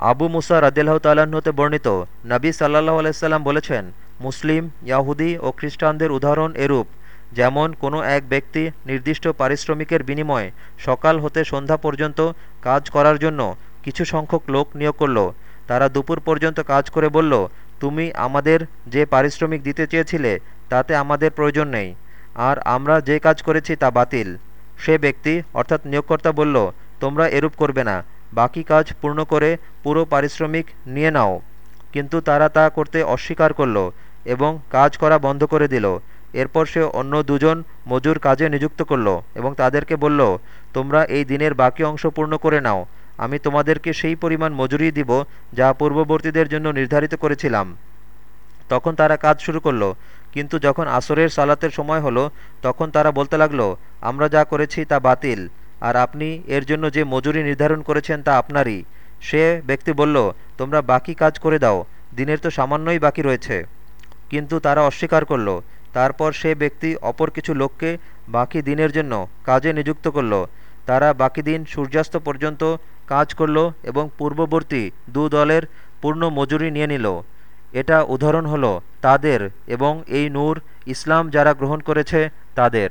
আবু মুসা রাদিল্লাহ তাল্লাহ্ন বর্ণিত, নবী সাল্লাহ আলাইসাল্লাম বলেছেন, মুসলিম, ইয়াহুদি ও খ্রিস্টানদের উদাহরণ এরূপ, যেমন কোনো এক ব্যক্তি নির্দিষ্ট পারিশ্রমিকের বিনিময়ে সকাল হতে সন্ধ্যা পর্যন্ত কাজ করার জন্য কিছু সংখ্যক লোক নিয়োগ করল। তারা দুপুর পর্যন্ত কাজ করে বলল, তুমি আমাদের যে পারিশ্রমিক দিতে চেয়েছিলে, তাতে আমাদের প্রয়োজন নেই, আর আমরা যে কাজ করেছি তা বাতিল। সে ব্যক্তি, অর্থাৎ নিয়োগকর্তা বলল, তোমরা এরূপ করবে না বাকি কাজ পূর্ণ করে পুরো পারিশ্রমিক নিয়ে নাও। কিন্তু তারা তা করতে অস্বীকার করল এবং কাজ করা বন্ধ করে দিল। এরপর সে অন্য দুজন মজুর কাজে নিযুক্ত করল এবং তাদেরকে বলল, তোমরা এই দিনের বাকি অংশ পূর্ণ করে নাও। আমি তোমাদেরকে সেই পরিমাণ মজুরি দিব যা পূর্ববর্তীদের জন্য নির্ধারিত করেছিলাম। তখন তারা কাজ শুরু করল। কিন্তু যখন আসরের সালাতের সময় হলো, তখন তারা বলতে লাগল, আমরা যা করেছি তা বাতিল। আর আপনি এর জন্য যে মজুরি নির্ধারণ করেছেন তা আপনারই। সে ব্যক্তি বলল, তোমরা বাকি কাজ করে দাও, দিনের তো সামান্যই বাকি রয়েছে। কিন্তু তারা অস্বীকার করল। তারপর সে ব্যক্তি অপর কিছু লোককে বাকি দিনের জন্য কাজে নিযুক্ত করল। তারা বাকি দিন সূর্যাস্ত পর্যন্ত কাজ করল এবং পূর্ববর্তী দু দলের পূর্ণ মজুরি নিয়ে নিল। এটা উদাহরণ হলো তাদের এবং এই নূর ইসলাম যারা গ্রহণ করেছে তাদের।